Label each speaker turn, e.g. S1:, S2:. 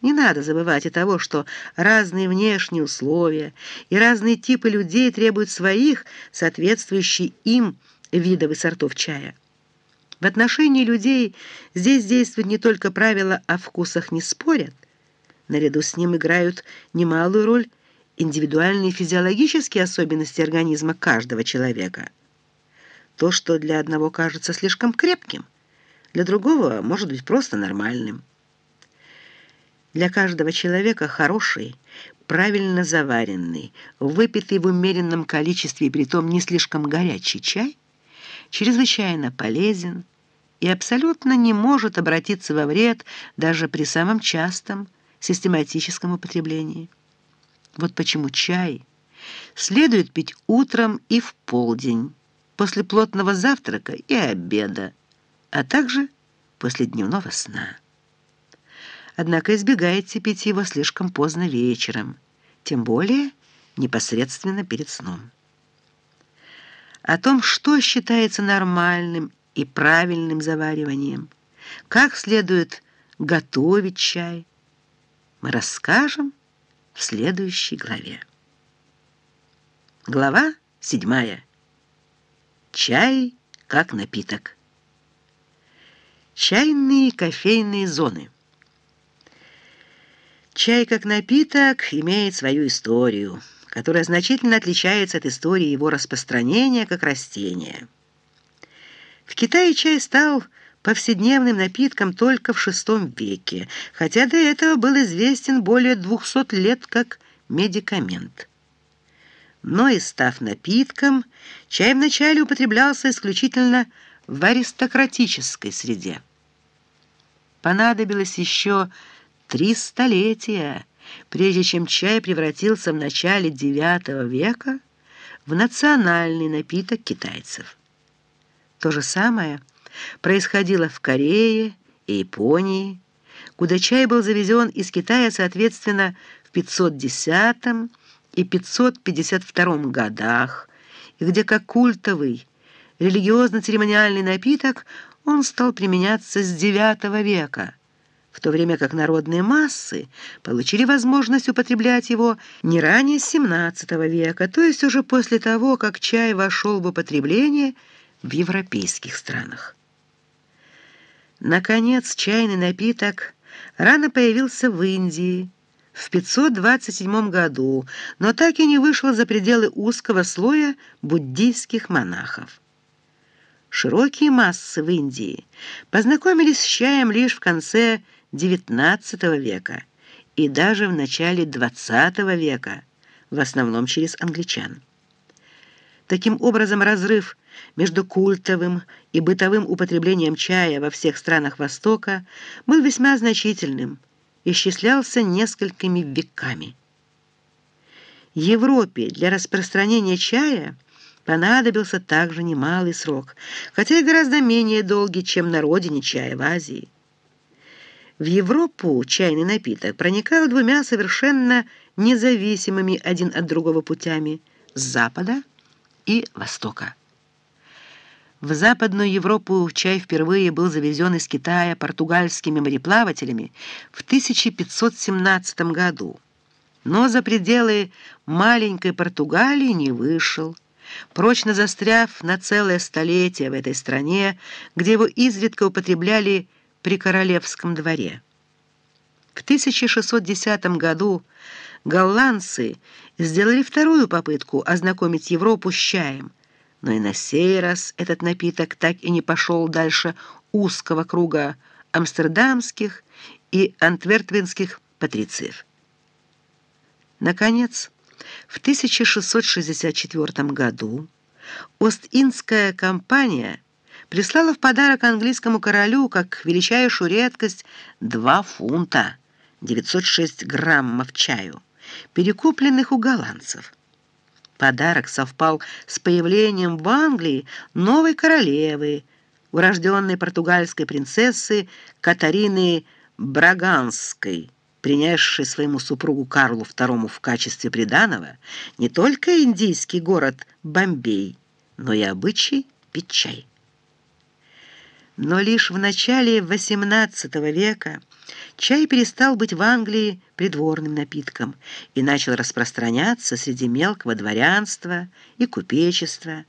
S1: Не надо забывать и того, что разные внешние условия и разные типы людей требуют своих, соответствующих им видов и сортов чая. В отношении людей здесь действует не только правило «о вкусах не спорят», наряду с ним играют немалую роль индивидуальные физиологические особенности организма каждого человека. То, что для одного кажется слишком крепким, для другого может быть просто нормальным. Для каждого человека хороший, правильно заваренный, выпитый в умеренном количестве и притом не слишком горячий чай чрезвычайно полезен и абсолютно не может обратиться во вред даже при самом частом систематическом употреблении. Вот почему чай следует пить утром и в полдень, после плотного завтрака и обеда, а также после дневного сна однако избегайте пить его слишком поздно вечером, тем более непосредственно перед сном. О том, что считается нормальным и правильным завариванием, как следует готовить чай, мы расскажем в следующей главе. Глава седьмая. Чай как напиток. Чайные и кофейные зоны. Чай как напиток имеет свою историю, которая значительно отличается от истории его распространения как растения. В Китае чай стал повседневным напитком только в VI веке, хотя до этого был известен более 200 лет как медикамент. Но и став напитком, чай вначале употреблялся исключительно в аристократической среде. Понадобилось еще три столетия, прежде чем чай превратился в начале IX века в национальный напиток китайцев. То же самое происходило в Корее и Японии, куда чай был завезен из Китая, соответственно, в 510 и 552 годах, и где как культовый, религиозно-церемониальный напиток он стал применяться с IX века – в то время как народные массы получили возможность употреблять его не ранее XVII века, то есть уже после того, как чай вошел в употребление в европейских странах. Наконец, чайный напиток рано появился в Индии в 527 году, но так и не вышел за пределы узкого слоя буддийских монахов. Широкие массы в Индии познакомились с чаем лишь в конце XIX века и даже в начале XX века, в основном через англичан. Таким образом, разрыв между культовым и бытовым употреблением чая во всех странах Востока был весьма значительным, исчислялся несколькими веками. Европе для распространения чая понадобился также немалый срок, хотя и гораздо менее долгий, чем на родине чая в Азии. В Европу чайный напиток проникал двумя совершенно независимыми один от другого путями с запада и востока. В Западную Европу чай впервые был завезен из Китая португальскими мореплавателями в 1517 году, но за пределы маленькой Португалии не вышел, прочно застряв на целое столетие в этой стране, где его изредка употребляли при королевском дворе. В 1610 году голландцы сделали вторую попытку ознакомить Европу с чаем, но и на сей раз этот напиток так и не пошел дальше узкого круга амстердамских и антверпенских патрициев. Наконец, в 1664 году Ост-Индская компания – прислала в подарок английскому королю, как величайшую редкость, два фунта, 906 граммов чаю, перекупленных у голландцев. Подарок совпал с появлением в Англии новой королевы, урожденной португальской принцессы Катарины Браганской, принявшей своему супругу Карлу II в качестве приданого не только индийский город Бомбей, но и обычай пить чай. Но лишь в начале XVIII века Чай перестал быть в Англии придворным напитком и начал распространяться среди мелкого дворянства и купечества.